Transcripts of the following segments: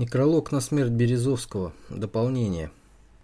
Некролог на смерть Березовского. Дополнение.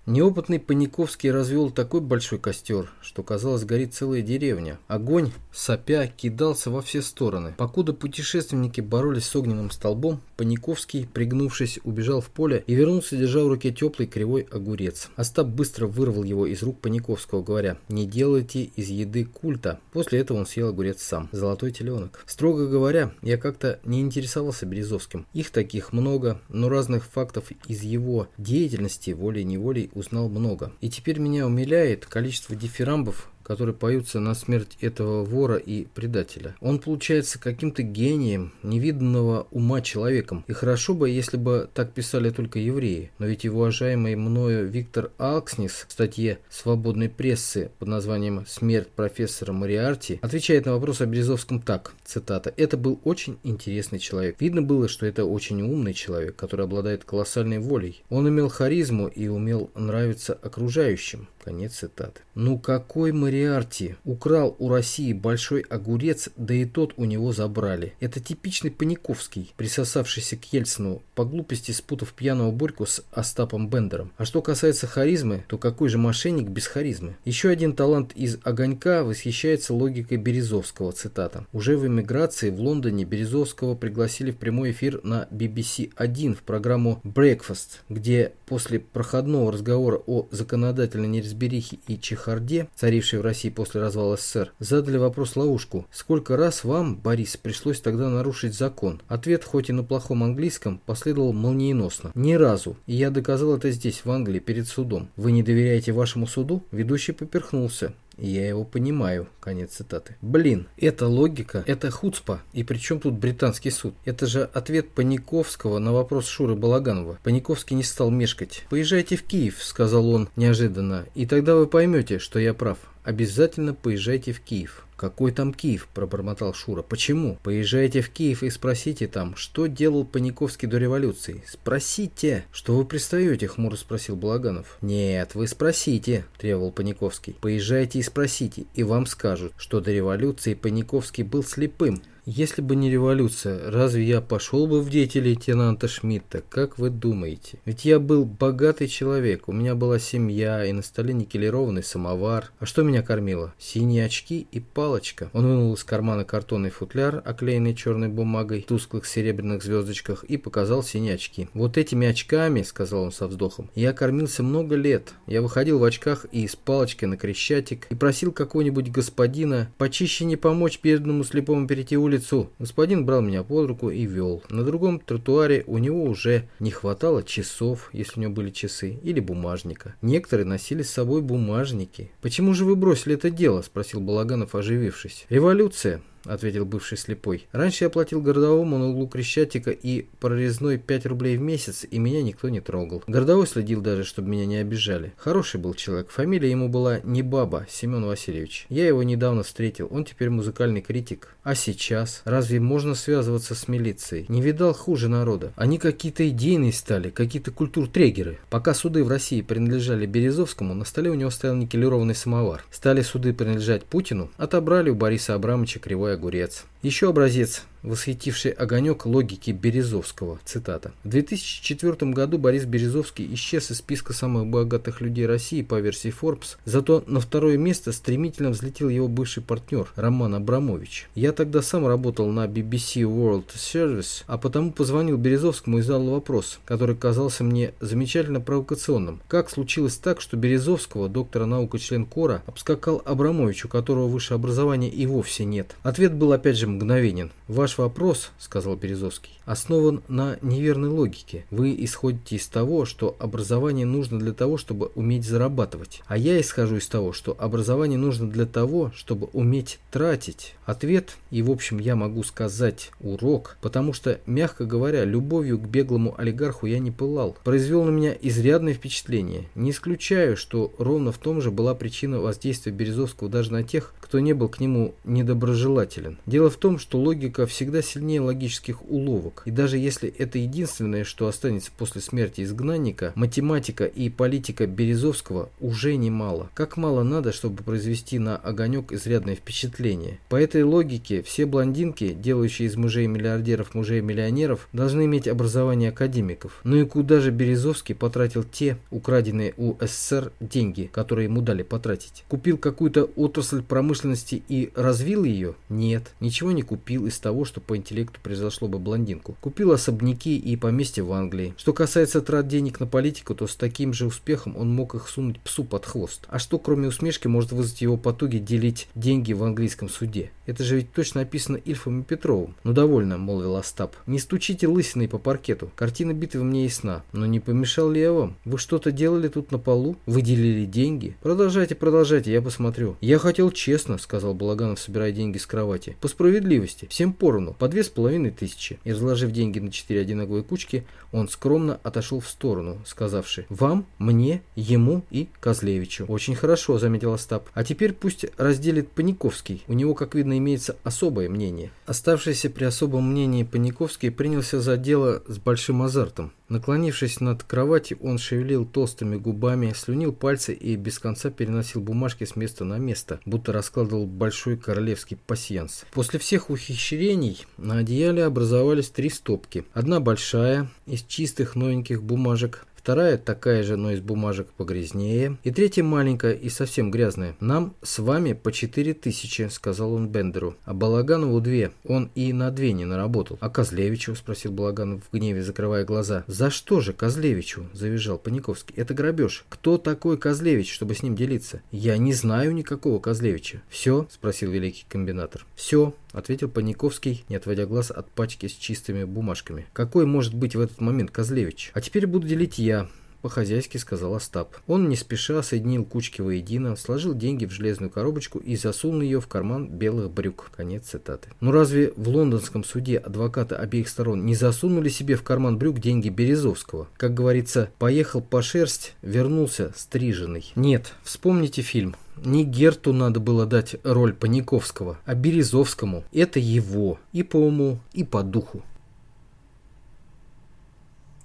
Неопытный Паниковский развел такой большой костер, что, казалось, горит целая деревня. Огонь, сопя, кидался во все стороны. Покуда путешественники боролись с огненным столбом, Паниковский, пригнувшись, убежал в поле и вернулся, держа в руке теплый кривой огурец. Остап быстро вырвал его из рук Паниковского, говоря, «Не делайте из еды культа». После этого он съел огурец сам. Золотой теленок. Строго говоря, я как-то не интересовался Березовским. Их таких много, но разных фактов из его деятельности волей-неволей узнал много. И теперь меня умиляет количество дифирамбов, которые поются на смерть этого вора и предателя. Он получается каким-то гением невиданного ума человеком. И хорошо бы, если бы так писали только евреи. Но ведь и уважаемый мною Виктор Алкснис в статье свободной прессы под названием «Смерть профессора Мариарти» отвечает на вопрос о Березовском так, цитата, «Это был очень интересный человек. Видно было, что это очень умный человек, который обладает колоссальной волей. Он имел харизму и умел нравиться окружающим». Конец цитаты. Ну какой Мариарти? Украл у России большой огурец, да и тот у него забрали. Это типичный Паниковский, присосавшийся к Ельцину, по глупости спутав пьяного Борьку с Остапом Бендером. А что касается харизмы, то какой же мошенник без харизмы? Еще один талант из «Огонька» восхищается логикой Березовского, цитата. Уже в эмиграции в Лондоне Березовского пригласили в прямой эфир на BBC 1 в программу Breakfast, где после проходного разговора о законодательной неразберихе и чехарде, царившей в России после развала СССР, задали вопрос-ловушку. Сколько раз вам, Борис, пришлось тогда нарушить закон? Ответ, хоть и на плохом английском, последовал молниеносно. Ни разу. И я доказал это здесь, в Англии, перед судом. Вы не доверяете вашему суду? Ведущий поперхнулся. Я его понимаю. Конец цитаты. Блин, это логика, это хуцпа. И при чем тут британский суд? Это же ответ Паниковского на вопрос Шуры Балаганова. Паниковский не стал мешкать. «Поезжайте в Киев», сказал он неожиданно, и тогда вы поймете, что я прав. Обязательно поезжайте в Киев. «Какой там Киев?» – пробормотал Шура. «Почему? Поезжайте в Киев и спросите там, что делал Паниковский до революции. Спросите!» «Что вы пристаете?» – хмуро спросил Балаганов. «Нет, вы спросите!» – требовал Паниковский. «Поезжайте и спросите, и вам скажут, что до революции Паниковский был слепым, если бы не революция, разве я пошел бы в дети лейтенанта Шмидта? Как вы думаете? Ведь я был богатый человек, у меня была семья и на столе никелированный самовар. А что меня кормило? Синие очки и палочка. Он вынул из кармана картонный футляр, оклеенный черной бумагой, в тусклых серебряных звездочках, и показал синие очки. Вот этими очками, сказал он со вздохом, я кормился много лет. Я выходил в очках и с палочкой на крещатик и просил какого-нибудь господина почище не помочь бедному слепому перейти улицу улицу. Господин брал меня под руку и вел. На другом тротуаре у него уже не хватало часов, если у него были часы, или бумажника. Некоторые носили с собой бумажники. «Почему же вы бросили это дело?» – спросил Балаганов, оживившись. «Революция». — ответил бывший слепой. «Раньше я платил городовому на углу Крещатика и прорезной 5 рублей в месяц, и меня никто не трогал. Городовой следил даже, чтобы меня не обижали. Хороший был человек. Фамилия ему была не Баба, Семен Васильевич. Я его недавно встретил. Он теперь музыкальный критик. А сейчас? Разве можно связываться с милицией? Не видал хуже народа. Они какие-то идейные стали, какие-то культуртрегеры. Пока суды в России принадлежали Березовскому, на столе у него стоял никелированный самовар. Стали суды принадлежать Путину, отобрали у Бориса Абрамовича кривой огурец. Еще образец восхитивший огонек логики Березовского. Цитата. В 2004 году Борис Березовский исчез из списка самых богатых людей России по версии Forbes, зато на второе место стремительно взлетел его бывший партнер Роман Абрамович. Я тогда сам работал на BBC World Service, а потому позвонил Березовскому и задал вопрос, который казался мне замечательно провокационным. Как случилось так, что Березовского, доктора наук и член Кора, обскакал Абрамович, у которого высшее образование и вовсе нет? Ответ был опять же мгновенен. Ваш вопрос, сказал Березовский, основан на неверной логике. Вы исходите из того, что образование нужно для того, чтобы уметь зарабатывать. А я исхожу из того, что образование нужно для того, чтобы уметь тратить. Ответ, и в общем я могу сказать урок, потому что, мягко говоря, любовью к беглому олигарху я не пылал. Произвел на меня изрядное впечатление. Не исключаю, что ровно в том же была причина воздействия Березовского даже на тех, кто не был к нему недоброжелателен. Дело в том, что логика всего всегда сильнее логических уловок. И даже если это единственное, что останется после смерти изгнанника, математика и политика Березовского уже немало. Как мало надо, чтобы произвести на огонек изрядное впечатление. По этой логике все блондинки, делающие из мужей миллиардеров мужей миллионеров, должны иметь образование академиков. Ну и куда же Березовский потратил те украденные у СССР деньги, которые ему дали потратить? Купил какую-то отрасль промышленности и развил ее? Нет, ничего не купил из того, что по интеллекту произошло бы блондинку. Купил особняки и поместья в Англии. Что касается трат денег на политику, то с таким же успехом он мог их сунуть псу под хвост. А что кроме усмешки может вызвать его потуги делить деньги в английском суде? Это же ведь точно описано Ильфом и Петровым. Ну довольно, молвил Остап. Не стучите лысиной по паркету. Картина битвы мне ясна. Но не помешал ли я вам? Вы что-то делали тут на полу? Выделили деньги? Продолжайте, продолжайте, я посмотрю. Я хотел честно, сказал Балаганов, собирая деньги с кровати. По справедливости. Всем поровну. По две с половиной тысячи. И разложив деньги на четыре одинаковые кучки, он скромно отошел в сторону, сказавши «Вам, мне, ему и Козлевичу». «Очень хорошо», — заметил Остап. «А теперь пусть разделит Паниковский. У него, как видно, имеется особое мнение». Оставшийся при особом мнении Паниковский принялся за дело с большим азартом. Наклонившись над кроватью, он шевелил толстыми губами, слюнил пальцы и без конца переносил бумажки с места на место, будто раскладывал большой королевский пасьянс. После всех ухищрений на одеяле образовались три стопки. Одна большая, из чистых новеньких бумажек, вторая такая же, но из бумажек погрязнее, и третья маленькая и совсем грязная. «Нам с вами по четыре тысячи», — сказал он Бендеру, — «а Балаганову две. Он и на две не наработал». «А Козлевичу?» — спросил Балаганов в гневе, закрывая глаза. «За что же Козлевичу?» — завизжал Паниковский. «Это грабеж. Кто такой Козлевич, чтобы с ним делиться?» «Я не знаю никакого Козлевича». «Все?» — спросил великий комбинатор. «Все», — ответил Паниковский, не отводя глаз от пачки с чистыми бумажками. «Какой может быть в этот момент Козлевич? А теперь буду делить я по-хозяйски сказал Остап. Он не спеша соединил кучки воедино, сложил деньги в железную коробочку и засунул ее в карман белых брюк. Конец цитаты. Ну разве в лондонском суде адвокаты обеих сторон не засунули себе в карман брюк деньги Березовского? Как говорится, поехал по шерсть, вернулся стриженный. Нет, вспомните фильм. Не Герту надо было дать роль Паниковского, а Березовскому. Это его и по уму, и по духу.